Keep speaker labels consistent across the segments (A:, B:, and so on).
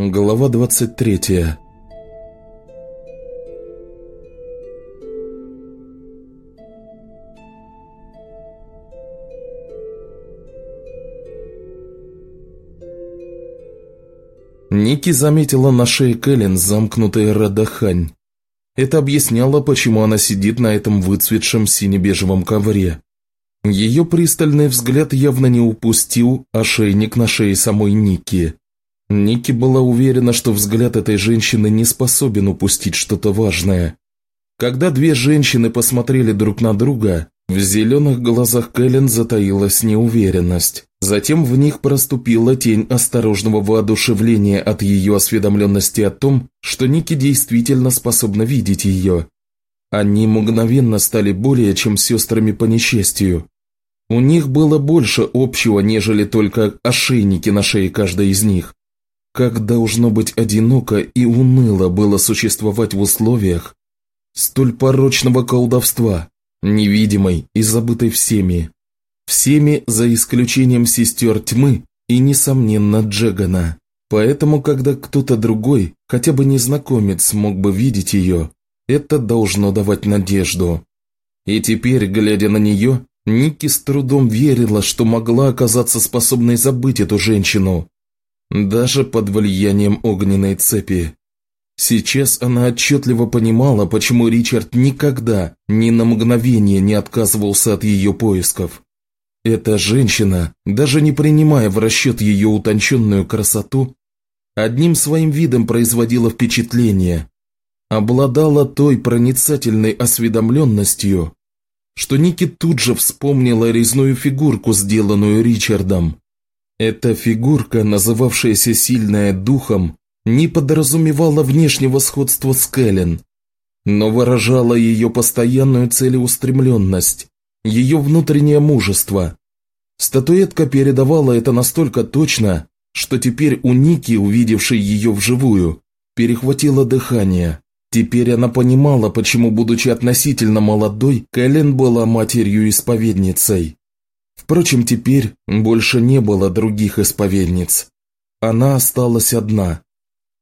A: Глава 23 Ники заметила на шее Кэлен замкнутый радахань. Это объясняло, почему она сидит на этом выцветшем сине-бежевом ковре. Ее пристальный взгляд явно не упустил ошейник на шее самой Ники. Ники была уверена, что взгляд этой женщины не способен упустить что-то важное. Когда две женщины посмотрели друг на друга, в зеленых глазах Кэлен затаилась неуверенность. Затем в них проступила тень осторожного воодушевления от ее осведомленности о том, что Ники действительно способна видеть ее. Они мгновенно стали более чем сестрами по несчастью. У них было больше общего, нежели только ошейники на шее каждой из них. Как должно быть одиноко и уныло было существовать в условиях столь порочного колдовства, невидимой и забытой всеми. Всеми за исключением сестер тьмы и, несомненно, Джегана. Поэтому, когда кто-то другой, хотя бы незнакомец, смог бы видеть ее, это должно давать надежду. И теперь, глядя на нее, Ники с трудом верила, что могла оказаться способной забыть эту женщину, даже под влиянием огненной цепи. Сейчас она отчетливо понимала, почему Ричард никогда, ни на мгновение не отказывался от ее поисков. Эта женщина, даже не принимая в расчет ее утонченную красоту, одним своим видом производила впечатление, обладала той проницательной осведомленностью, что Ники тут же вспомнила резную фигурку, сделанную Ричардом. Эта фигурка, называвшаяся «сильная духом», не подразумевала внешнего сходства с Кэлен, но выражала ее постоянную целеустремленность, ее внутреннее мужество. Статуэтка передавала это настолько точно, что теперь у Ники, увидевшей ее вживую, перехватило дыхание. Теперь она понимала, почему, будучи относительно молодой, Кэлен была матерью-исповедницей. Впрочем, теперь больше не было других исповедниц. Она осталась одна.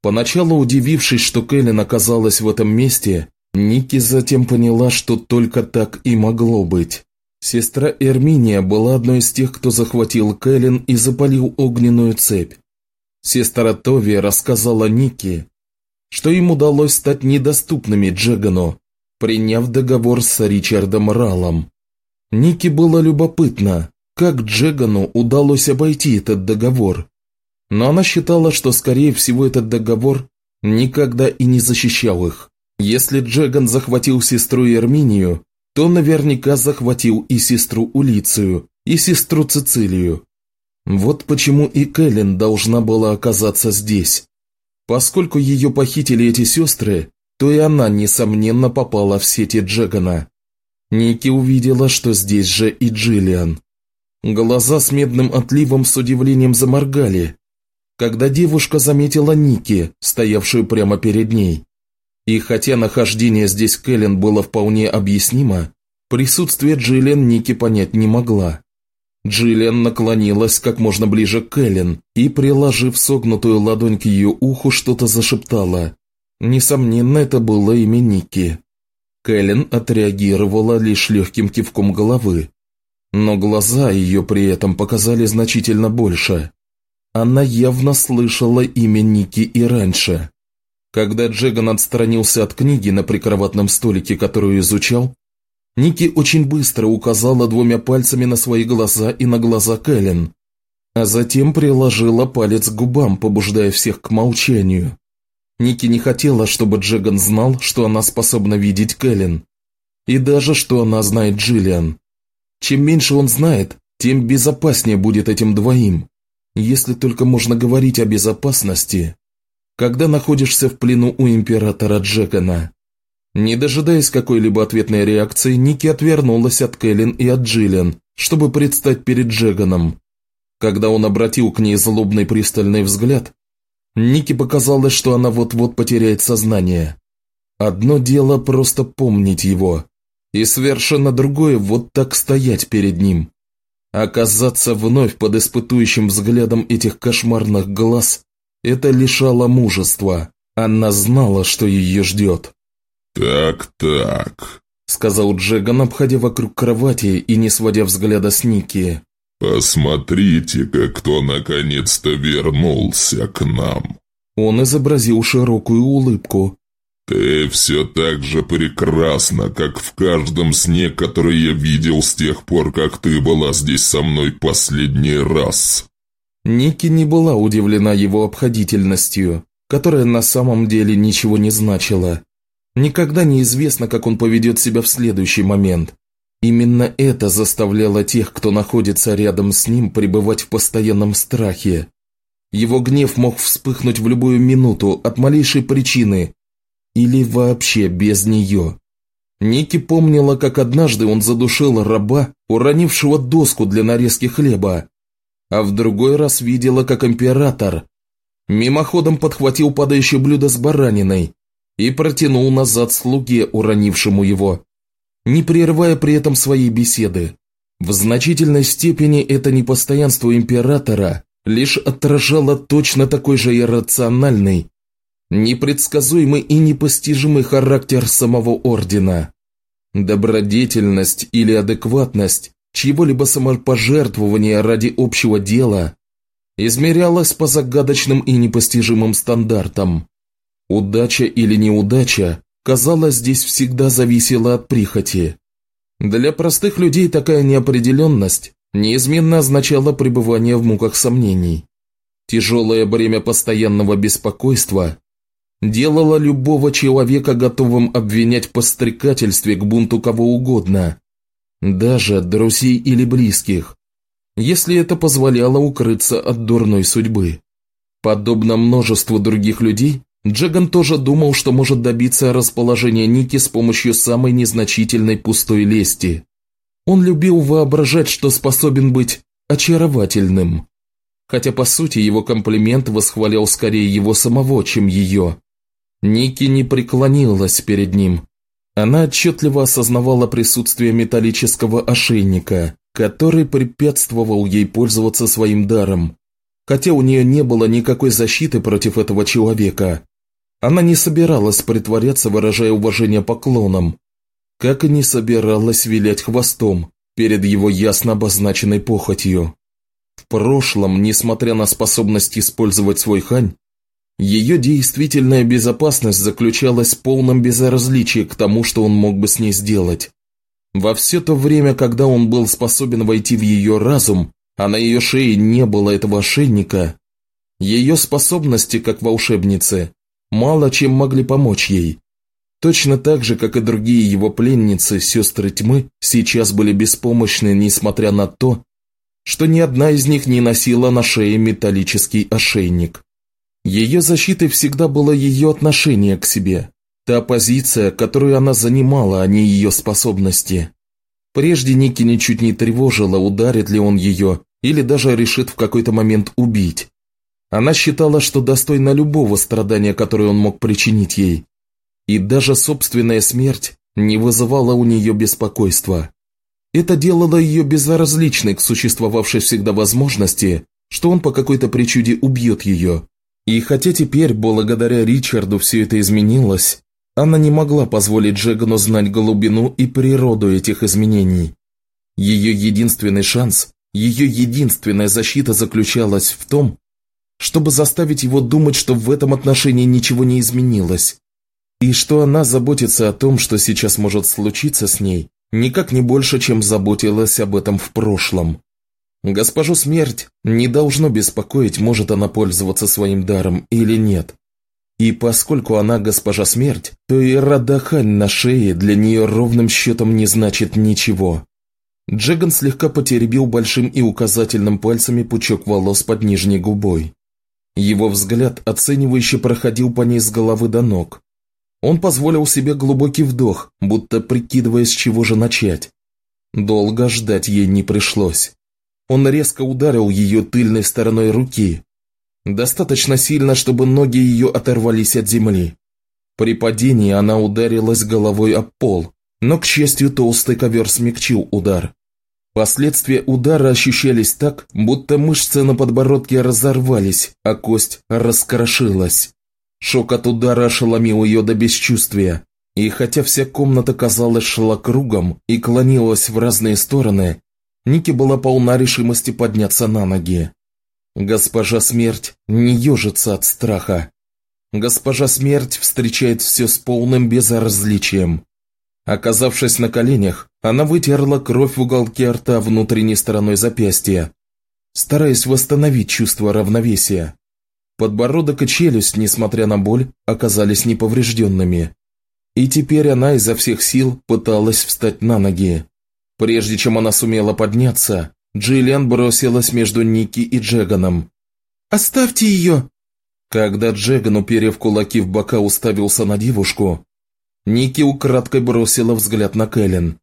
A: Поначалу удивившись, что Кэлен оказалась в этом месте, Ники затем поняла, что только так и могло быть. Сестра Эрминия была одной из тех, кто захватил Кэлен и запалил огненную цепь. Сестра Тови рассказала Ники, что им удалось стать недоступными Джегану, приняв договор с Ричардом Ралом. Ники было любопытно, как Джегану удалось обойти этот договор. Но она считала, что, скорее всего, этот договор никогда и не защищал их. Если Джеган захватил сестру Ерминию, то наверняка захватил и сестру Улицию, и сестру Цицилию. Вот почему и Кэлен должна была оказаться здесь. Поскольку ее похитили эти сестры, то и она, несомненно, попала в сети Джегана. Ники увидела, что здесь же и Джиллиан. Глаза с медным отливом с удивлением заморгали, когда девушка заметила Ники, стоявшую прямо перед ней. И хотя нахождение здесь Кэлен было вполне объяснимо, присутствие Джиллиан Ники понять не могла. Джиллиан наклонилась как можно ближе к Кэлен и, приложив согнутую ладонь к ее уху, что-то зашептала. Несомненно, это было имя Ники. Кэлен отреагировала лишь легким кивком головы. Но глаза ее при этом показали значительно больше. Она явно слышала имя Ники и раньше. Когда Джеган отстранился от книги на прикроватном столике, которую изучал, Ники очень быстро указала двумя пальцами на свои глаза и на глаза Кэлен, а затем приложила палец к губам, побуждая всех к молчанию. Ники не хотела, чтобы Джеган знал, что она способна видеть Кэлен, и даже что она знает Джиллиан. Чем меньше он знает, тем безопаснее будет этим двоим если только можно говорить о безопасности, когда находишься в плену у императора Джекона. Не дожидаясь какой-либо ответной реакции, Ники отвернулась от Кэлен и от Джиллиан, чтобы предстать перед Джеганом. Когда он обратил к ней злобный пристальный взгляд, Ники показалось, что она вот-вот потеряет сознание. Одно дело просто помнить его, и совершенно другое вот так стоять перед ним. Оказаться вновь под испытующим взглядом этих кошмарных глаз – Это лишало мужества. Она знала, что ее ждет.
B: «Так-так», –
A: сказал Джеган, обходя вокруг кровати и не сводя взгляда с Ники.
B: «Посмотрите-ка, кто наконец-то вернулся к нам!»
A: Он изобразил широкую улыбку.
B: «Ты все так же прекрасна, как в каждом сне, который я видел с тех пор, как ты была здесь со мной последний раз».
A: Ники не была удивлена его обходительностью, которая на самом деле ничего не значила. Никогда не известно, как он поведет себя в следующий момент. Именно это заставляло тех, кто находится рядом с ним, пребывать в постоянном страхе. Его гнев мог вспыхнуть в любую минуту от малейшей причины или вообще без нее. Ники помнила, как однажды он задушил раба, уронившего доску для нарезки хлеба, а в другой раз видела, как император мимоходом подхватил падающее блюдо с бараниной и протянул назад слуге, уронившему его, не прерывая при этом своей беседы. В значительной степени это непостоянство императора лишь отражало точно такой же иррациональный, непредсказуемый и непостижимый характер самого ордена. Добродетельность или адекватность чьего-либо самопожертвования ради общего дела измерялась по загадочным и непостижимым стандартам. Удача или неудача, казалось, здесь всегда зависела от прихоти. Для простых людей такая неопределенность неизменно означала пребывание в муках сомнений. Тяжелое бремя постоянного беспокойства делало любого человека готовым обвинять в подстрекательстве к бунту кого угодно, даже друзей или близких, если это позволяло укрыться от дурной судьбы. Подобно множеству других людей, Джеган тоже думал, что может добиться расположения Ники с помощью самой незначительной пустой лести. Он любил воображать, что способен быть очаровательным. Хотя, по сути, его комплимент восхвалял скорее его самого, чем ее. Ники не преклонилась перед ним. Она отчетливо осознавала присутствие металлического ошейника, который препятствовал ей пользоваться своим даром. Хотя у нее не было никакой защиты против этого человека, она не собиралась притворяться, выражая уважение поклоном, как и не собиралась вилять хвостом перед его ясно обозначенной похотью. В прошлом, несмотря на способность использовать свой хань, ее действительная безопасность заключалась в полном безразличии к тому, что он мог бы с ней сделать. Во все то время, когда он был способен войти в ее разум, а на ее шее не было этого ошейника, ее способности, как волшебницы, мало чем могли помочь ей. Точно так же, как и другие его пленницы, сестры тьмы, сейчас были беспомощны, несмотря на то, что ни одна из них не носила на шее металлический ошейник. Ее защитой всегда было ее отношение к себе, та позиция, которую она занимала, а не ее способности. Прежде Ники ничуть не тревожила, ударит ли он ее, или даже решит в какой-то момент убить. Она считала, что достойна любого страдания, которое он мог причинить ей. И даже собственная смерть не вызывала у нее беспокойства. Это делало ее безразличной к существовавшей всегда возможности, что он по какой-то причуде убьет ее. И хотя теперь, благодаря Ричарду, все это изменилось, она не могла позволить Джегану знать глубину и природу этих изменений. Ее единственный шанс, ее единственная защита заключалась в том, чтобы заставить его думать, что в этом отношении ничего не изменилось, и что она заботится о том, что сейчас может случиться с ней, никак не больше, чем заботилась об этом в прошлом. Госпожу смерть не должно беспокоить, может она пользоваться своим даром или нет. И поскольку она госпожа смерть, то и радахань на шее для нее ровным счетом не значит ничего. Джеган слегка потеребил большим и указательным пальцами пучок волос под нижней губой. Его взгляд оценивающе проходил по ней с головы до ног. Он позволил себе глубокий вдох, будто прикидывая, с чего же начать. Долго ждать ей не пришлось. Он резко ударил ее тыльной стороной руки. Достаточно сильно, чтобы ноги ее оторвались от земли. При падении она ударилась головой об пол, но, к счастью, толстый ковер смягчил удар. Последствия удара ощущались так, будто мышцы на подбородке разорвались, а кость раскрошилась. Шок от удара ошеломил ее до бесчувствия, и хотя вся комната, казалось, шла кругом и клонилась в разные стороны, Ники была полна решимости подняться на ноги. Госпожа Смерть не ежится от страха. Госпожа Смерть встречает все с полным безразличием. Оказавшись на коленях, она вытерла кровь в уголке рта внутренней стороной запястья, стараясь восстановить чувство равновесия. Подбородок и челюсть, несмотря на боль, оказались неповрежденными. И теперь она изо всех сил пыталась встать на ноги. Прежде чем она сумела подняться, Джиллиан бросилась между Ники и Джеганом. «Оставьте ее!» Когда Джеган, уперев кулаки в бока, уставился на девушку, Ники украдкой бросила взгляд на Кэлен.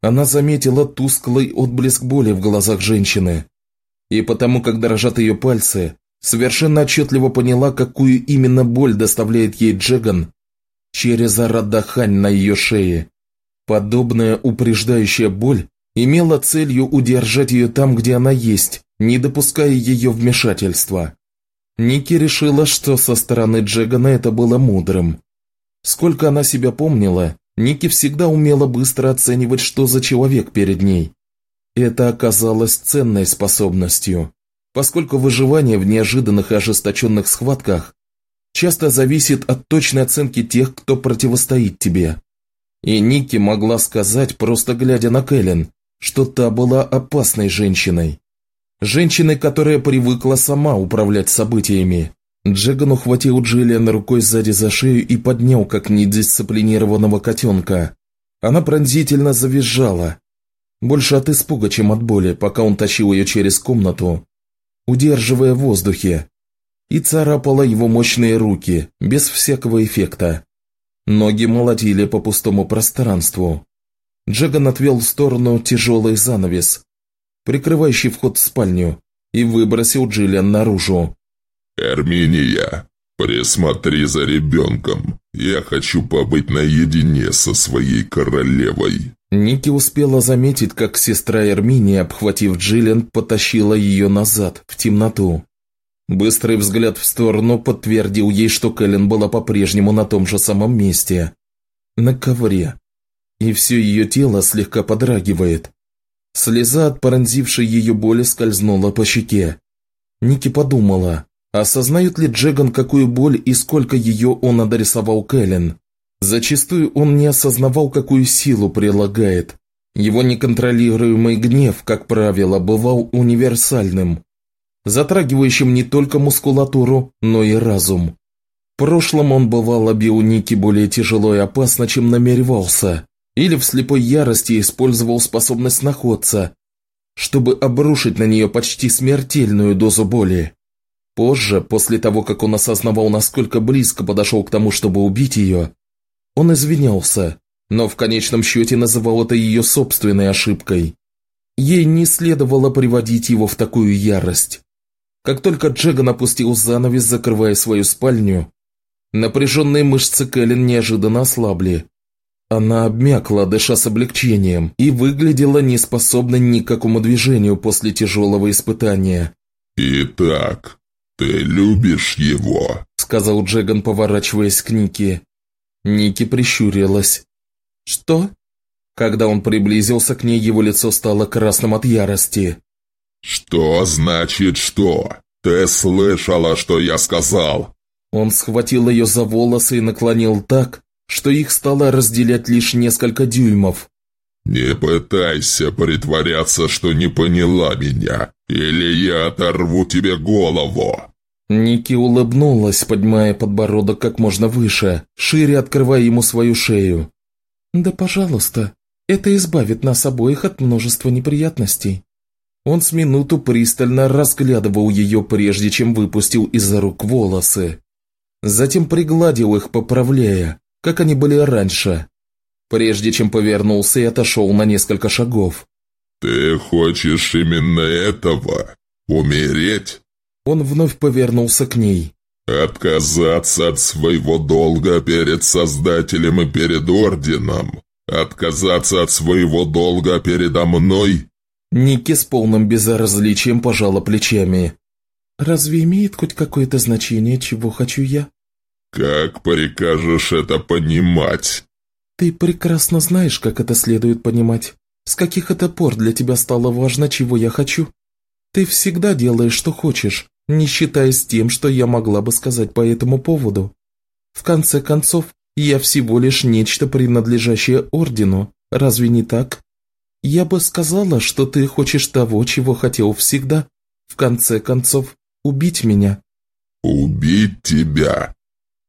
A: Она заметила тусклый отблеск боли в глазах женщины. И потому, как дрожат ее пальцы, совершенно отчетливо поняла, какую именно боль доставляет ей Джеган через Арадахань на ее шее. Подобная упреждающая боль имела целью удержать ее там, где она есть, не допуская ее вмешательства. Ники решила, что со стороны Джегана это было мудрым. Сколько она себя помнила, Ники всегда умела быстро оценивать, что за человек перед ней. Это оказалось ценной способностью, поскольку выживание в неожиданных и ожесточенных схватках часто зависит от точной оценки тех, кто противостоит тебе. И Ники могла сказать, просто глядя на Кэлен, что та была опасной женщиной. Женщиной, которая привыкла сама управлять событиями. Джеган ухватил Джиллиан рукой сзади за шею и поднял, как недисциплинированного котенка. Она пронзительно завизжала. Больше от испуга, чем от боли, пока он тащил ее через комнату, удерживая в воздухе. И царапала его мощные руки, без всякого эффекта. Ноги молотили по пустому пространству. Джеган отвел в сторону тяжелый занавес, прикрывающий вход в спальню, и выбросил Джиллиан наружу.
B: «Эрминия, присмотри за ребенком. Я хочу побыть наедине со своей королевой».
A: Ники успела заметить, как сестра Эрминия, обхватив Джиллиан, потащила ее назад, в темноту. Быстрый взгляд в сторону подтвердил ей, что Кэлен была по-прежнему на том же самом месте. На ковре. И все ее тело слегка подрагивает. Слеза от пронзившей ее боли скользнула по щеке. Ники подумала, осознает ли Джеган, какую боль и сколько ее он адресовал Кэлен. Зачастую он не осознавал, какую силу прилагает. Его неконтролируемый гнев, как правило, бывал универсальным затрагивающим не только мускулатуру, но и разум. В прошлом он бывал обил Ники более тяжело и опасно, чем намеревался, или в слепой ярости использовал способность находца, чтобы обрушить на нее почти смертельную дозу боли. Позже, после того, как он осознавал, насколько близко подошел к тому, чтобы убить ее, он извинялся, но в конечном счете называл это ее собственной ошибкой. Ей не следовало приводить его в такую ярость. Как только Джеган опустил занавес, закрывая свою спальню, напряженные мышцы Кэлен неожиданно ослабли. Она обмякла, дыша с облегчением, и выглядела неспособной ни к какому движению после тяжелого испытания.
B: «Итак, ты любишь его?»
A: – сказал Джеган, поворачиваясь к Нике. Ники прищурилась. «Что?» Когда он приблизился к ней, его лицо стало красным от ярости.
B: «Что значит что? Ты слышала, что я сказал?»
A: Он схватил ее за волосы и наклонил так, что их стало разделять лишь несколько дюймов.
B: «Не пытайся притворяться, что не поняла меня, или я оторву тебе голову!»
A: Ники улыбнулась, поднимая подбородок как можно выше, шире открывая ему свою шею. «Да пожалуйста, это избавит нас обоих от множества неприятностей». Он с минуту пристально разглядывал ее, прежде чем выпустил из-за рук волосы. Затем пригладил их, поправляя, как они были раньше, прежде чем повернулся и отошел на несколько шагов.
B: «Ты хочешь именно этого? Умереть?»
A: Он вновь повернулся к ней.
B: «Отказаться от своего долга перед Создателем и перед Орденом? Отказаться от своего долга передо мной?
A: Ники с полным безразличием пожала плечами. «Разве имеет хоть какое-то значение, чего хочу я?»
B: «Как прикажешь это понимать?»
A: «Ты прекрасно знаешь, как это следует понимать. С каких это пор для тебя стало важно, чего я хочу? Ты всегда делаешь, что хочешь, не считаясь тем, что я могла бы сказать по этому поводу. В конце концов, я всего лишь нечто принадлежащее Ордену, разве не так? Я бы сказала, что ты хочешь того, чего хотел всегда. В конце концов, убить меня».
B: «Убить тебя?»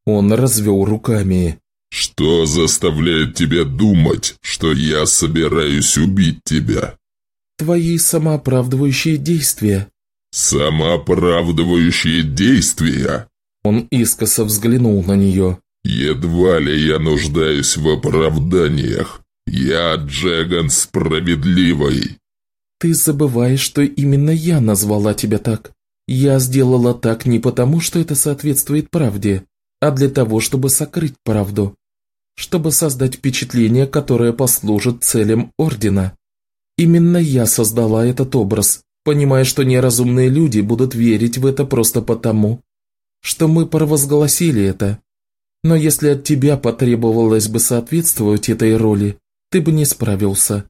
A: Он развел руками.
B: «Что заставляет тебя думать, что я собираюсь убить тебя?»
A: «Твои самооправдывающие действия».
B: «Самооправдывающие действия?»
A: Он искоса взглянул на нее.
B: «Едва ли я нуждаюсь в оправданиях. Я Джеган Справедливый».
A: «Ты забываешь, что именно я назвала тебя так. Я сделала так не потому, что это соответствует правде, а для того, чтобы сокрыть правду. Чтобы создать впечатление, которое послужит целям Ордена. Именно я создала этот образ, понимая, что неразумные люди будут верить в это просто потому, что мы провозгласили это. Но если от тебя потребовалось бы соответствовать этой роли, ты бы не справился.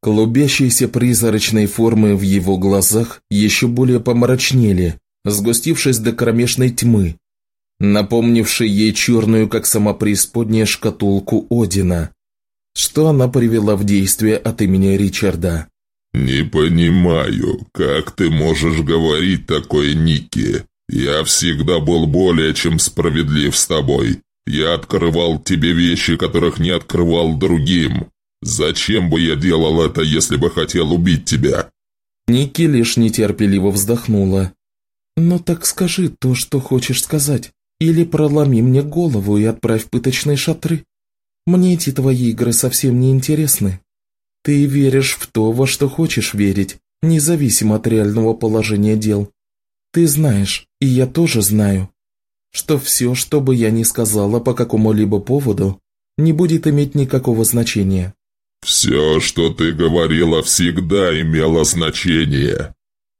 A: Клубящиеся призрачные формы в его глазах еще более помрачнели, сгустившись до кромешной тьмы, напомнившей ей черную, как сама преисподняя, шкатулку Одина, что она привела в действие от имени Ричарда.
B: «Не понимаю, как ты можешь говорить такое, Ники? Я всегда был более чем справедлив с тобой. Я открывал тебе вещи, которых не открывал другим. Зачем бы я делал это, если бы хотел убить тебя?»
A: Ники лишь нетерпеливо вздохнула. «Ну так скажи то, что хочешь сказать, или проломи мне голову и отправь в пыточные шатры. Мне эти твои игры совсем не интересны. Ты веришь в то, во что хочешь верить, независимо от реального положения дел. Ты знаешь, и я тоже знаю, что все, что бы я ни сказала по какому-либо поводу, не будет иметь никакого значения.
B: «Все, что ты говорила, всегда имело значение».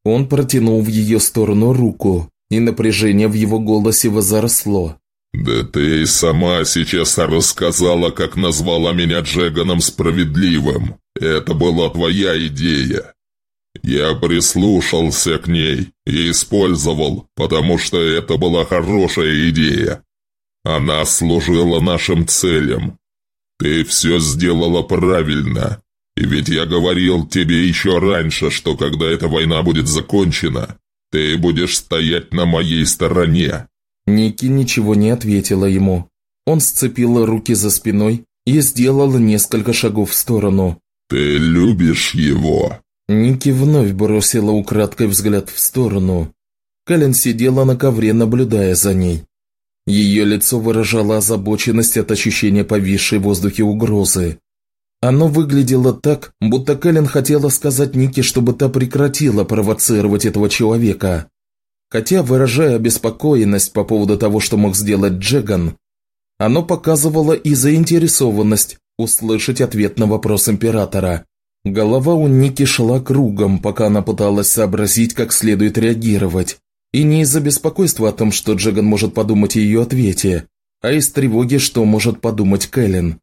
A: Он протянул в ее сторону руку, и напряжение в его голосе возросло.
B: «Да ты и сама сейчас рассказала, как назвала меня Джеганом Справедливым. Это была твоя идея. Я прислушался к ней и использовал, потому что это была хорошая идея. Она служила нашим целям. Ты все сделала правильно. И ведь я говорил тебе еще раньше, что когда эта война будет закончена, ты будешь стоять на моей стороне.
A: Ники ничего не ответила ему. Он сцепил руки за спиной и сделал несколько шагов в сторону.
B: «Ты любишь его?»
A: Ники вновь бросила украдкой взгляд в сторону. Кэлен сидела на ковре, наблюдая за ней. Ее лицо выражало озабоченность от ощущения повисшей в воздухе угрозы. Оно выглядело так, будто Кэлен хотела сказать Нике, чтобы та прекратила провоцировать этого человека. Хотя, выражая обеспокоенность по поводу того, что мог сделать Джеган, оно показывало и заинтересованность услышать ответ на вопрос Императора. Голова у Ники шла кругом, пока она пыталась сообразить, как следует реагировать. И не из-за беспокойства о том, что Джеган может подумать о ее ответе, а из тревоги, что может подумать Кэлен.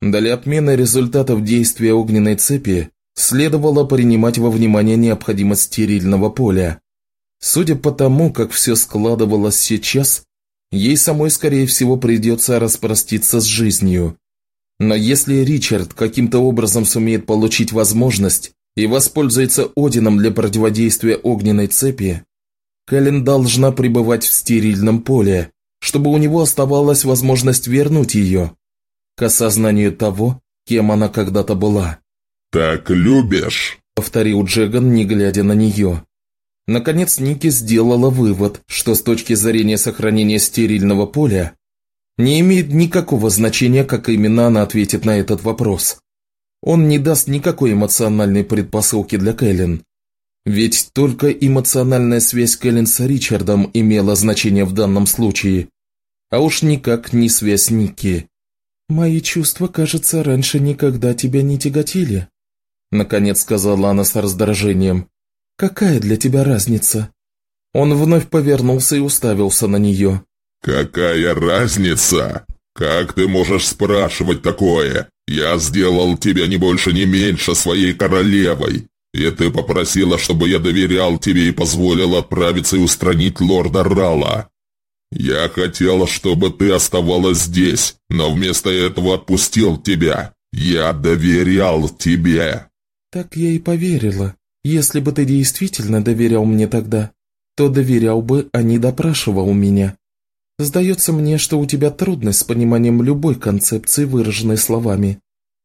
A: Для отмены результатов действия огненной цепи следовало принимать во внимание необходимость стерильного поля. Судя по тому, как все складывалось сейчас, ей самой, скорее всего, придется распроститься с жизнью. Но если Ричард каким-то образом сумеет получить возможность и воспользуется Одином для противодействия огненной цепи, Кэлен должна пребывать в стерильном поле, чтобы у него оставалась возможность вернуть ее к осознанию того, кем она когда-то была.
B: «Так любишь?»
A: – повторил Джеган, не глядя на нее. Наконец Ники сделала вывод, что с точки зрения сохранения стерильного поля не имеет никакого значения, как именно она ответит на этот вопрос. Он не даст никакой эмоциональной предпосылки для Кэлен. Ведь только эмоциональная связь Кэлен с Ричардом имела значение в данном случае, а уж никак не связь Ники. «Мои чувства, кажется, раньше никогда тебя не тяготили». – наконец сказала она с раздражением. «Какая для тебя разница?» Он вновь повернулся и уставился на нее.
B: «Какая разница? Как ты можешь спрашивать такое? Я сделал тебя не больше, не меньше своей королевой. И ты попросила, чтобы я доверял тебе и позволил отправиться и устранить лорда Рала. Я хотела, чтобы ты оставалась здесь, но вместо этого отпустил тебя. Я доверял тебе».
A: «Так я и поверила. Если бы ты действительно доверял мне тогда, то доверял бы, а не допрашивал меня. Сдается мне, что у тебя трудность с пониманием любой концепции, выраженной словами».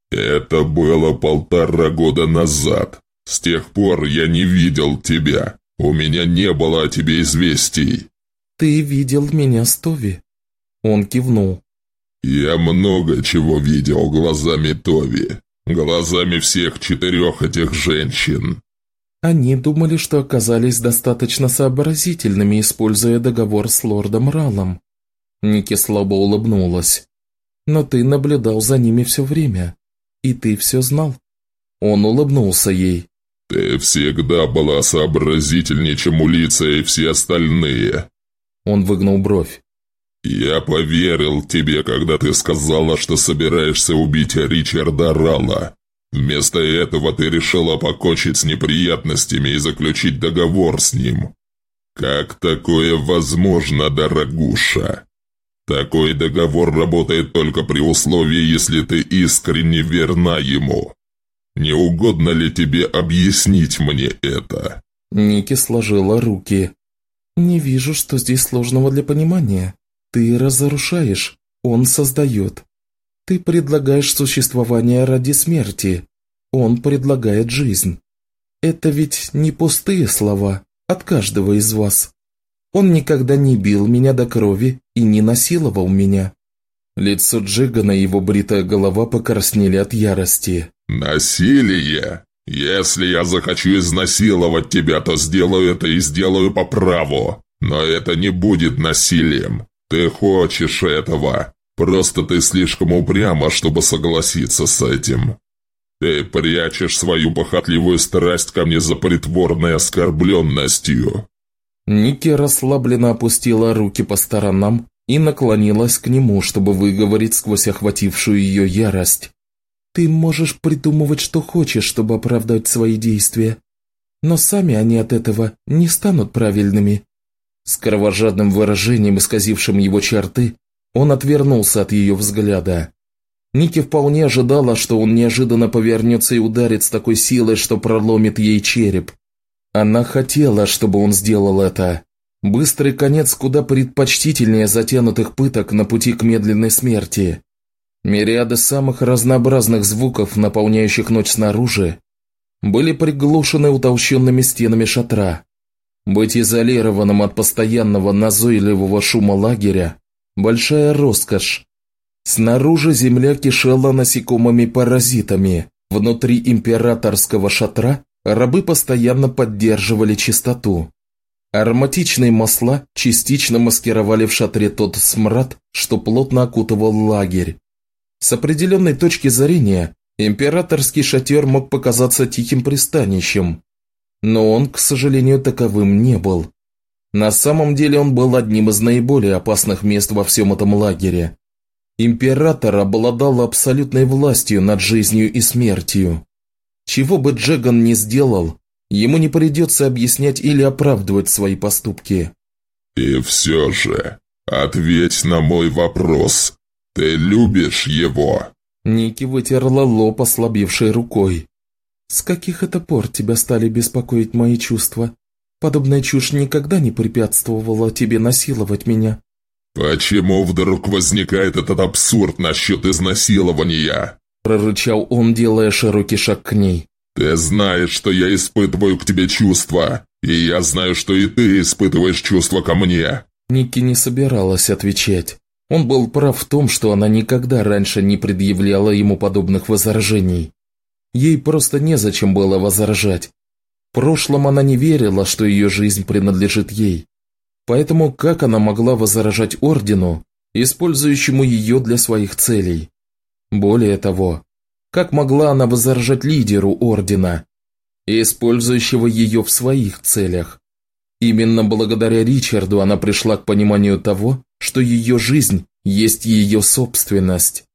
B: «Это было полтора года назад. С тех пор я не видел тебя. У меня не было о тебе известий».
A: «Ты видел меня с Тови?» Он кивнул.
B: «Я много чего видел глазами Тови. Глазами всех четырех этих женщин.
A: Они думали, что оказались достаточно сообразительными, используя договор с лордом Ралом. Ники слабо улыбнулась. Но ты наблюдал за ними все время. И ты все знал. Он улыбнулся ей.
B: «Ты всегда была сообразительнее, чем Улица и все остальные».
A: Он выгнул бровь.
B: «Я поверил тебе, когда ты сказала, что собираешься убить Ричарда Ралла. Вместо этого ты решила покончить с неприятностями и заключить договор с ним. Как такое возможно, дорогуша? Такой договор работает только при условии, если ты искренне верна ему. Не угодно ли тебе объяснить мне это?»
A: Ники сложила руки. «Не вижу, что здесь сложного для понимания. Ты разрушаешь, он создает. Ты предлагаешь существование ради смерти, он предлагает жизнь. Это ведь не пустые слова от каждого из вас. Он никогда не бил меня до крови и не насиловал меня». Лицо Джигана и его бритая голова покраснели от ярости.
B: «Насилие? Если я захочу изнасиловать тебя, то сделаю это и сделаю по праву. Но это не будет насилием. Ты хочешь этого. Просто ты слишком упряма, чтобы согласиться с этим. Ты прячешь свою похотливую страсть ко мне за притворной оскорбленностью».
A: Ники расслабленно опустила руки по сторонам и наклонилась к нему, чтобы выговорить сквозь охватившую ее ярость. «Ты можешь придумывать, что хочешь, чтобы оправдать свои действия, но сами они от этого не станут правильными. С кровожадным выражением, исказившим его черты, он отвернулся от ее взгляда. Ники вполне ожидала, что он неожиданно повернется и ударит с такой силой, что проломит ей череп. Она хотела, чтобы он сделал это. Быстрый конец куда предпочтительнее затянутых пыток на пути к медленной смерти. Мириады самых разнообразных звуков, наполняющих ночь снаружи, были приглушены утолщенными стенами шатра. Быть изолированным от постоянного назойливого шума лагеря – большая роскошь. Снаружи земля кишела насекомыми-паразитами. Внутри императорского шатра рабы постоянно поддерживали чистоту. Ароматичные масла частично маскировали в шатре тот смрад, что плотно окутывал лагерь. С определенной точки зрения, императорский шатер мог показаться тихим пристанищем, но он, к сожалению, таковым не был. На самом деле он был одним из наиболее опасных мест во всем этом лагере. Император обладал абсолютной властью над жизнью и смертью. Чего бы Джеган ни сделал, ему не придется объяснять или оправдывать свои поступки.
B: «И все же, ответь на мой вопрос. Ты любишь его?»
A: Ники вытерла лоб ослабевшей рукой. «С каких это пор тебя стали беспокоить мои чувства? Подобная чушь никогда не препятствовала тебе насиловать меня».
B: «Почему вдруг возникает этот абсурд насчет изнасилования?»
A: Прорычал он, делая широкий шаг к ней.
B: «Ты знаешь, что я испытываю к тебе чувства, и я знаю, что и ты испытываешь чувства ко мне».
A: Ники не собиралась отвечать. Он был прав в том, что она никогда раньше не предъявляла ему подобных возражений. Ей просто незачем было возражать. В прошлом она не верила, что ее жизнь принадлежит ей. Поэтому как она могла возражать Ордену, использующему ее для своих целей? Более того, Как могла она возражать лидеру Ордена, использующего ее в своих целях? Именно благодаря Ричарду она пришла к пониманию того, что ее жизнь есть ее собственность.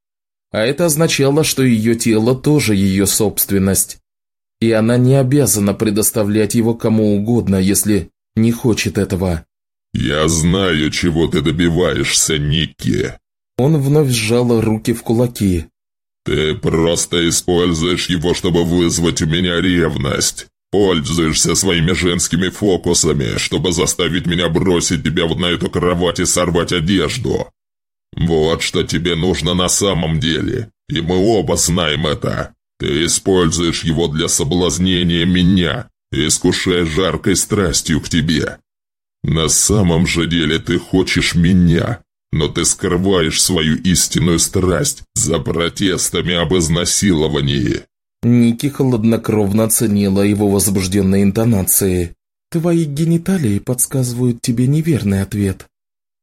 A: А это означало, что ее тело тоже ее собственность. И она не обязана предоставлять его кому угодно, если не хочет этого.
B: «Я знаю, чего ты добиваешься, Никки».
A: Он вновь сжал руки в кулаки.
B: «Ты просто используешь его, чтобы вызвать у меня ревность. Пользуешься своими женскими фокусами, чтобы заставить меня бросить тебя вот на эту кровать и сорвать одежду. Вот что тебе нужно на самом деле, и мы оба знаем это. Ты используешь его для соблазнения меня, искушая жаркой страстью к тебе. На самом же деле ты хочешь меня, но ты скрываешь свою истинную страсть за протестами об изнасиловании».
A: Ники хладнокровно оценила его возбужденные интонации. «Твои гениталии подсказывают тебе неверный ответ».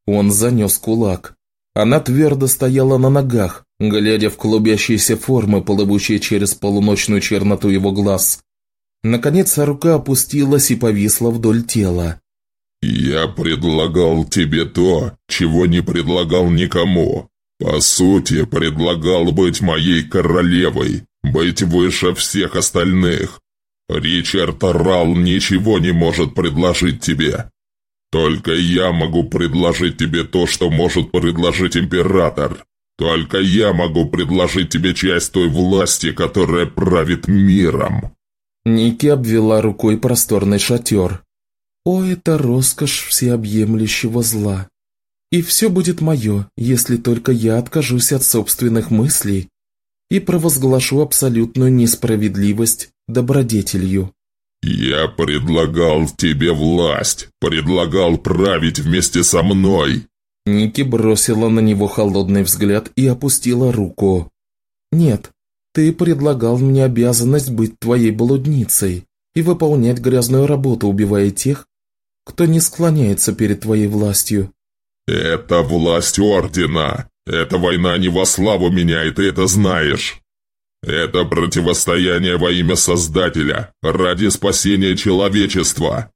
A: Он занес кулак. Она твердо стояла на ногах, глядя в клубящиеся формы, плывущие через полуночную черноту его глаз. Наконец рука опустилась и повисла вдоль тела.
B: «Я предлагал тебе то, чего не предлагал никому. По сути, предлагал быть моей королевой, быть выше всех остальных. Ричард Рал ничего не может предложить тебе. Только я могу предложить тебе то, что может предложить император. Только я могу предложить тебе часть той власти, которая правит миром».
A: Ники обвела рукой просторный шатер. «О, это роскошь всеобъемлющего зла. И все будет мое, если только я откажусь от собственных мыслей и провозглашу абсолютную несправедливость добродетелью».
B: «Я предлагал тебе власть, предлагал править вместе со мной!»
A: Ники бросила на него холодный взгляд и опустила руку. «Нет, ты предлагал мне обязанность быть твоей блудницей и выполнять грязную работу, убивая тех, кто не склоняется перед твоей властью».
B: «Это власть Ордена. Эта война не во славу меня, и ты это знаешь. Это противостояние во имя Создателя, ради спасения человечества.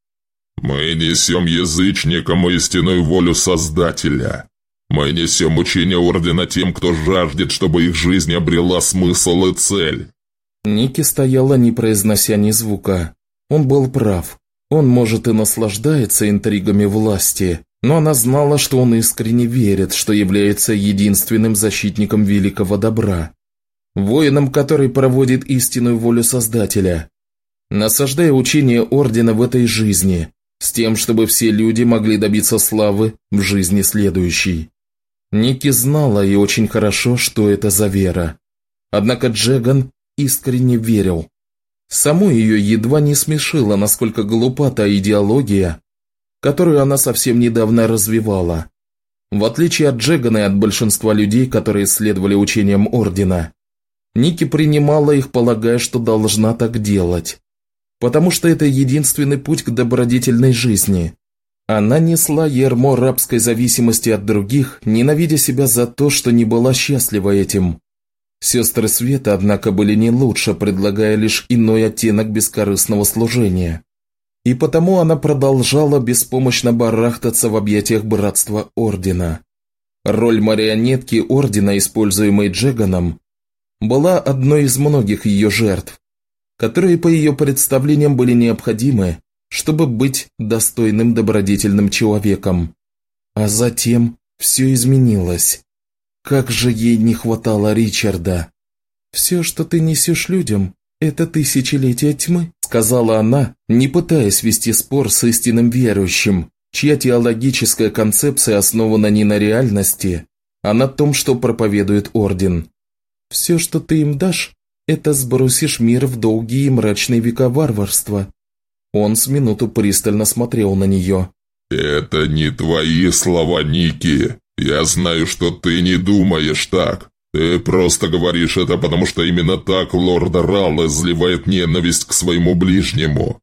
B: Мы несем язычникам истинную волю Создателя. Мы несем учение Ордена тем, кто жаждет, чтобы их жизнь обрела смысл и цель».
A: Ники стояла, не произнося ни звука. Он был прав. Он, может, и наслаждается интригами власти, но она знала, что он искренне верит, что является единственным защитником великого добра воином, который проводит истинную волю Создателя, насаждая учение Ордена в этой жизни, с тем, чтобы все люди могли добиться славы в жизни следующей. Ники знала и очень хорошо, что это за вера. Однако Джеган искренне верил. Саму ее едва не смешило, насколько глупа та идеология, которую она совсем недавно развивала. В отличие от Джегана и от большинства людей, которые следовали учениям Ордена, Ники принимала их, полагая, что должна так делать. Потому что это единственный путь к добродетельной жизни. Она несла ермо рабской зависимости от других, ненавидя себя за то, что не была счастлива этим. Сестры Света, однако, были не лучше, предлагая лишь иной оттенок бескорыстного служения. И потому она продолжала беспомощно барахтаться в объятиях братства Ордена. Роль марионетки Ордена, используемой Джеганом, была одной из многих ее жертв, которые по ее представлениям были необходимы, чтобы быть достойным добродетельным человеком. А затем все изменилось. Как же ей не хватало Ричарда. «Все, что ты несешь людям, это тысячелетие тьмы», сказала она, не пытаясь вести спор с истинным верующим, чья теологическая концепция основана не на реальности, а на том, что проповедует Орден. Все, что ты им дашь, это сбросишь мир в долгие и мрачные века варварства». Он с минуту пристально смотрел на нее.
B: «Это не твои слова, Ники. Я знаю, что ты не думаешь так. Ты просто говоришь это, потому что именно так лорд Ралл изливает ненависть к своему ближнему.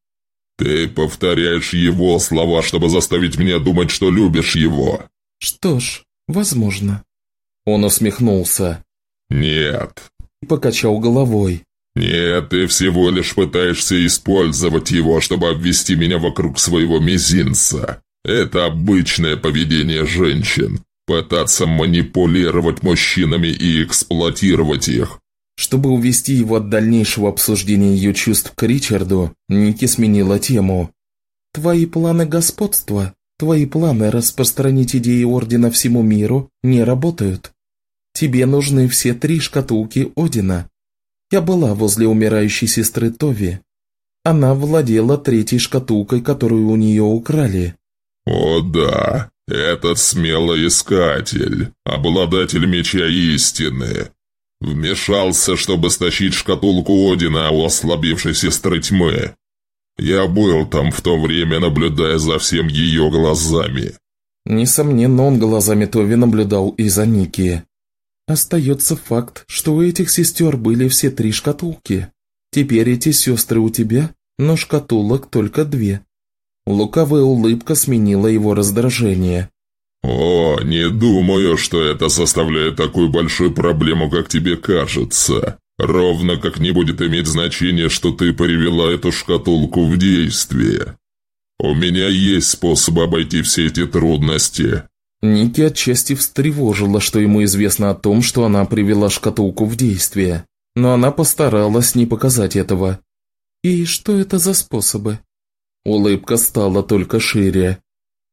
B: Ты повторяешь его слова, чтобы заставить меня думать, что любишь его».
A: «Что ж, возможно». Он усмехнулся.
B: «Нет,
A: покачал головой.
B: «Нет, ты всего лишь пытаешься использовать его, чтобы обвести меня вокруг своего мизинца. Это обычное поведение женщин. Пытаться манипулировать мужчинами и эксплуатировать их.
A: Чтобы увести его от дальнейшего обсуждения ее чувств к Ричарду, Ники сменила тему. «Твои планы господства, твои планы распространить идеи Ордена всему миру не работают. Тебе нужны все три шкатулки Одина. Я была возле умирающей сестры Тови. Она владела третьей шкатулкой, которую у нее украли».
B: «О да, этот смелый искатель, обладатель меча истины, Вмешался, чтобы стащить шкатулку Одина у ослабевшей сестры тьмы. Я был там в то время, наблюдая за всем ее глазами.
A: Несомненно, он глазами Тови наблюдал и за Ники. Остается факт, что у этих сестер были все три шкатулки. Теперь эти сестры у тебя, но шкатулок только две. Лукавая улыбка сменила его раздражение.
B: «О, не думаю, что это составляет такую большую проблему, как тебе кажется. Ровно как не будет иметь значения, что ты привела эту шкатулку в действие. У меня есть способ обойти все эти трудности».
A: Ники отчасти встревожила, что ему известно о том, что она привела шкатулку в действие. Но она постаралась не показать этого. «И что это за способы?» Улыбка стала только шире.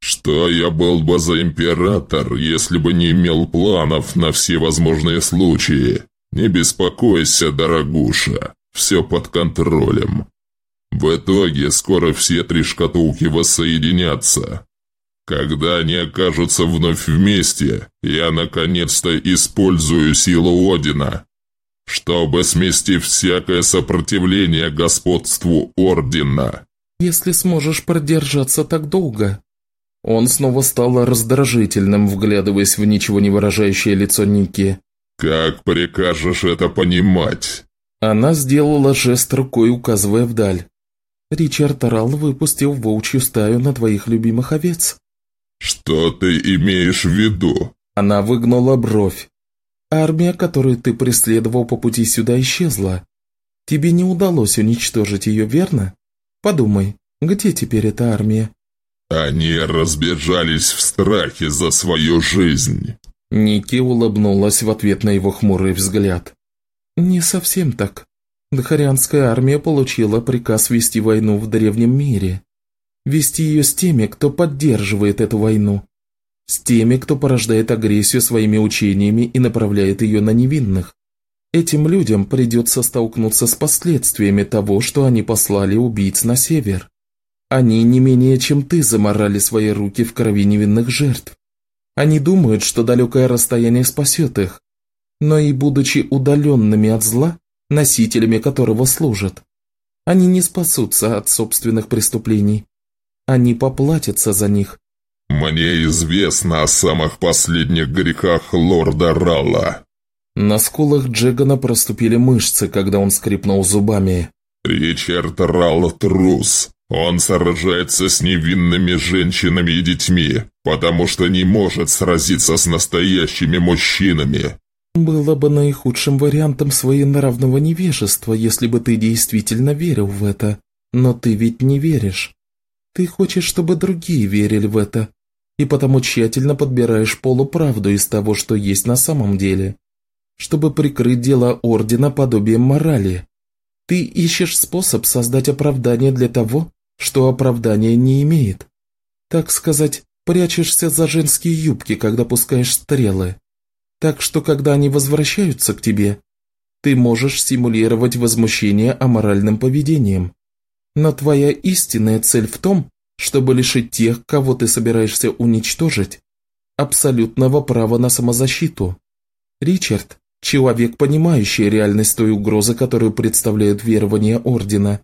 B: «Что я был бы за император, если бы не имел планов на все возможные случаи? Не беспокойся, дорогуша, все под контролем. В итоге скоро все три шкатулки воссоединятся. Когда они окажутся вновь вместе, я наконец-то использую силу Одина, чтобы смести всякое сопротивление господству Ордена».
A: «Если сможешь продержаться так долго», он снова стал раздражительным, вглядываясь в ничего не выражающее лицо Ники.
B: «Как прикажешь это понимать?»
A: Она сделала жест рукой, указывая вдаль. «Ричард Рал выпустил волчью стаю на твоих любимых овец».
B: «Что ты имеешь в виду?»
A: Она выгнула бровь. «Армия, которую ты преследовал по пути сюда, исчезла. Тебе не удалось уничтожить ее, верно? Подумай, где теперь эта армия?»
B: Они разбежались в страхе за свою жизнь.
A: Ники улыбнулась в ответ на его хмурый взгляд. «Не совсем так. Дхарианская армия получила приказ вести войну в древнем мире. Вести ее с теми, кто поддерживает эту войну. С теми, кто порождает агрессию своими учениями и направляет ее на невинных. Этим людям придется столкнуться с последствиями того, что они послали убийц на север. Они не менее, чем ты, заморали свои руки в крови невинных жертв. Они думают, что далекое расстояние спасет их, но и будучи удаленными от зла, носителями которого служат, они не спасутся от собственных преступлений. Они поплатятся за них.
B: «Мне известно о самых последних грехах лорда Ралла».
A: На скулах Джегана проступили мышцы, когда он скрипнул зубами.
B: «Ричард Ралл трус. Он сражается с невинными женщинами и детьми, потому что не может сразиться с настоящими мужчинами.
A: Было бы наихудшим вариантом своенравного невежества, если бы ты действительно верил в это. Но ты ведь не веришь. Ты хочешь, чтобы другие верили в это, и потому тщательно подбираешь полуправду из того, что есть на самом деле, чтобы прикрыть дело Ордена подобием морали. Ты ищешь способ создать оправдание для того, что оправдания не имеет. Так сказать, прячешься за женские юбки, когда пускаешь стрелы. Так что, когда они возвращаются к тебе, ты можешь симулировать возмущение аморальным поведением. Но твоя истинная цель в том, чтобы лишить тех, кого ты собираешься уничтожить, абсолютного права на самозащиту. Ричард – человек, понимающий реальность той угрозы, которую представляют верования Ордена,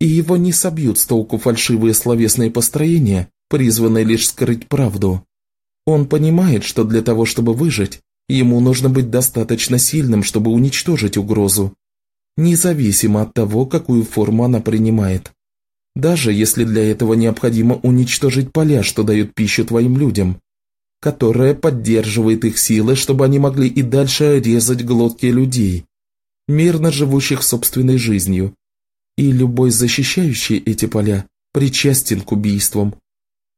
A: и его не собьют с толку фальшивые словесные построения, призванные лишь скрыть правду. Он понимает, что для того, чтобы выжить, ему нужно быть достаточно сильным, чтобы уничтожить угрозу, независимо от того, какую форму она принимает. Даже если для этого необходимо уничтожить поля, что дают пищу твоим людям, которая поддерживает их силы, чтобы они могли и дальше резать глотки людей. мирно живущих собственной жизнью. И любой защищающий эти поля причастен к убийствам.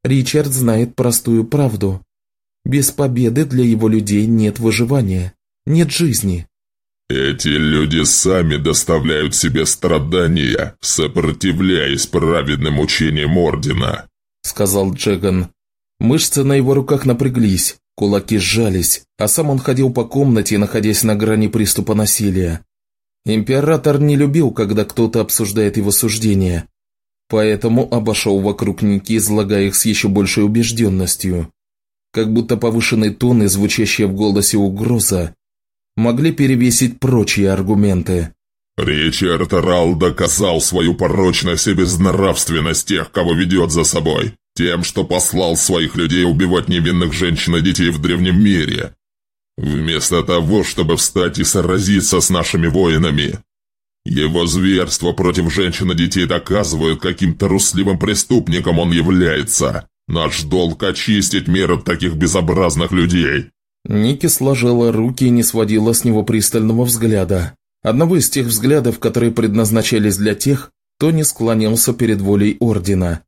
A: Ричард знает простую правду. Без победы для его людей нет выживания, нет жизни.
B: «Эти люди сами доставляют себе страдания, сопротивляясь праведным учениям Ордена», —
A: сказал Джеган. Мышцы на его руках напряглись, кулаки сжались, а сам он ходил по комнате, находясь на грани приступа насилия. Император не любил, когда кто-то обсуждает его суждения, поэтому обошел вокруг Ники, излагая их с еще большей убежденностью. Как будто повышенный тон и звучащая в голосе угроза могли перевесить прочие аргументы.
B: «Ричард Рал доказал свою порочность и безнравственность тех, кого ведет за собой, тем, что послал своих людей убивать невинных женщин и детей в древнем мире, вместо того, чтобы встать и сразиться с нашими воинами. Его зверство против женщин и детей доказывают, каким трусливым преступником он является. Наш долг очистить мир от таких безобразных людей.
A: Ники сложила руки и не сводила с него пристального взгляда. Одного из тех взглядов, которые предназначались для тех, кто не склонился перед волей Ордена.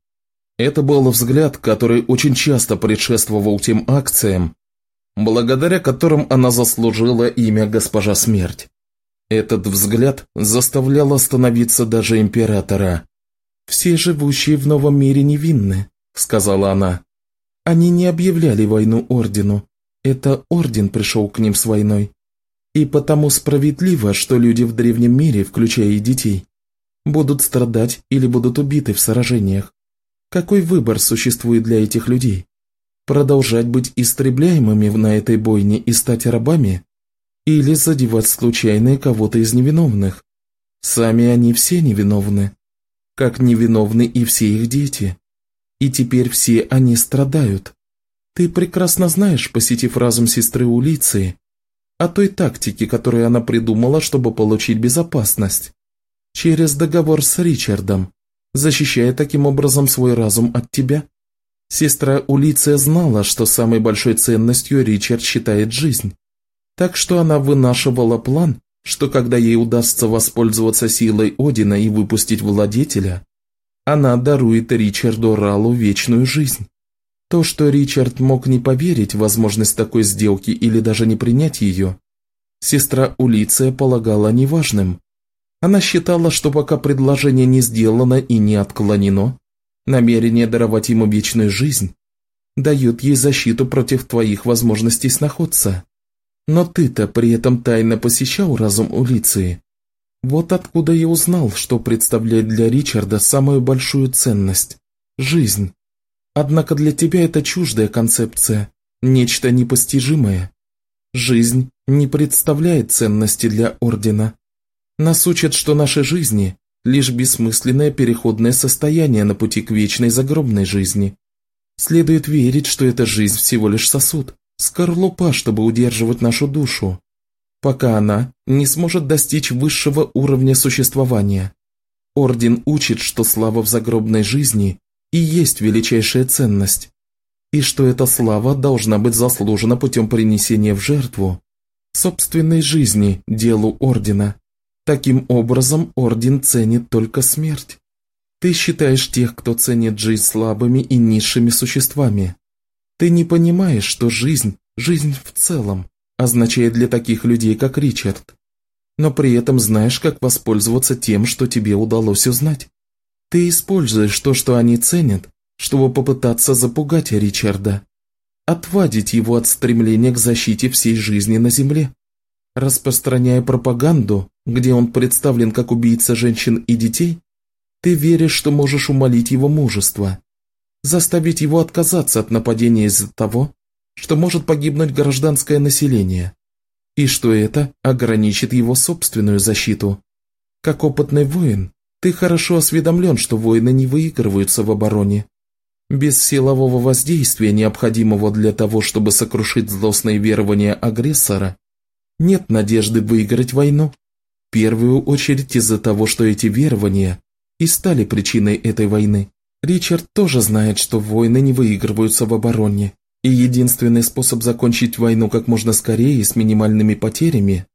A: Это был взгляд, который очень часто предшествовал тем акциям, благодаря которым она заслужила имя Госпожа Смерть. Этот взгляд заставлял остановиться даже Императора. «Все живущие в новом мире невинны», — сказала она. «Они не объявляли войну Ордену, это Орден пришел к ним с войной. И потому справедливо, что люди в древнем мире, включая и детей, будут страдать или будут убиты в сражениях. Какой выбор существует для этих людей? Продолжать быть истребляемыми на этой бойне и стать рабами? Или задевать случайно кого-то из невиновных? Сами они все невиновны. Как невиновны и все их дети. И теперь все они страдают. Ты прекрасно знаешь, посетив разум сестры Улиции, о той тактике, которую она придумала, чтобы получить безопасность. Через договор с Ричардом, защищая таким образом свой разум от тебя. Сестра Улиция знала, что самой большой ценностью Ричард считает жизнь. Так что она вынашивала план, что когда ей удастся воспользоваться силой Одина и выпустить владетеля, она дарует Ричарду Ралу вечную жизнь. То, что Ричард мог не поверить в возможность такой сделки или даже не принять ее, сестра Улиция полагала неважным. Она считала, что пока предложение не сделано и не отклонено, намерение даровать ему вечную жизнь дает ей защиту против твоих возможностей сноходца. Но ты-то при этом тайно посещал разум Улиции. Вот откуда я узнал, что представляет для Ричарда самую большую ценность – жизнь. Однако для тебя это чуждая концепция, нечто непостижимое. Жизнь не представляет ценности для Ордена. Нас учат, что наши жизни – лишь бессмысленное переходное состояние на пути к вечной загробной жизни. Следует верить, что эта жизнь всего лишь сосуд, скорлупа, чтобы удерживать нашу душу, пока она не сможет достичь высшего уровня существования. Орден учит, что слава в загробной жизни и есть величайшая ценность, и что эта слава должна быть заслужена путем принесения в жертву собственной жизни делу Ордена. Таким образом, Орден ценит только смерть. Ты считаешь тех, кто ценит жизнь слабыми и низшими существами. Ты не понимаешь, что жизнь, жизнь в целом, означает для таких людей, как Ричард. Но при этом знаешь, как воспользоваться тем, что тебе удалось узнать. Ты используешь то, что они ценят, чтобы попытаться запугать Ричарда, отвадить его от стремления к защите всей жизни на Земле. Распространяя пропаганду, где он представлен как убийца женщин и детей, ты веришь, что можешь умолить его мужество, заставить его отказаться от нападения из-за того, что может погибнуть гражданское население, и что это ограничит его собственную защиту. Как опытный воин, ты хорошо осведомлен, что войны не выигрываются в обороне. Без силового воздействия, необходимого для того, чтобы сокрушить злостные верования агрессора, нет надежды выиграть войну. В первую очередь из-за того, что эти верования и стали причиной этой войны. Ричард тоже знает, что войны не выигрываются в обороне, и единственный способ закончить войну как можно скорее и с минимальными потерями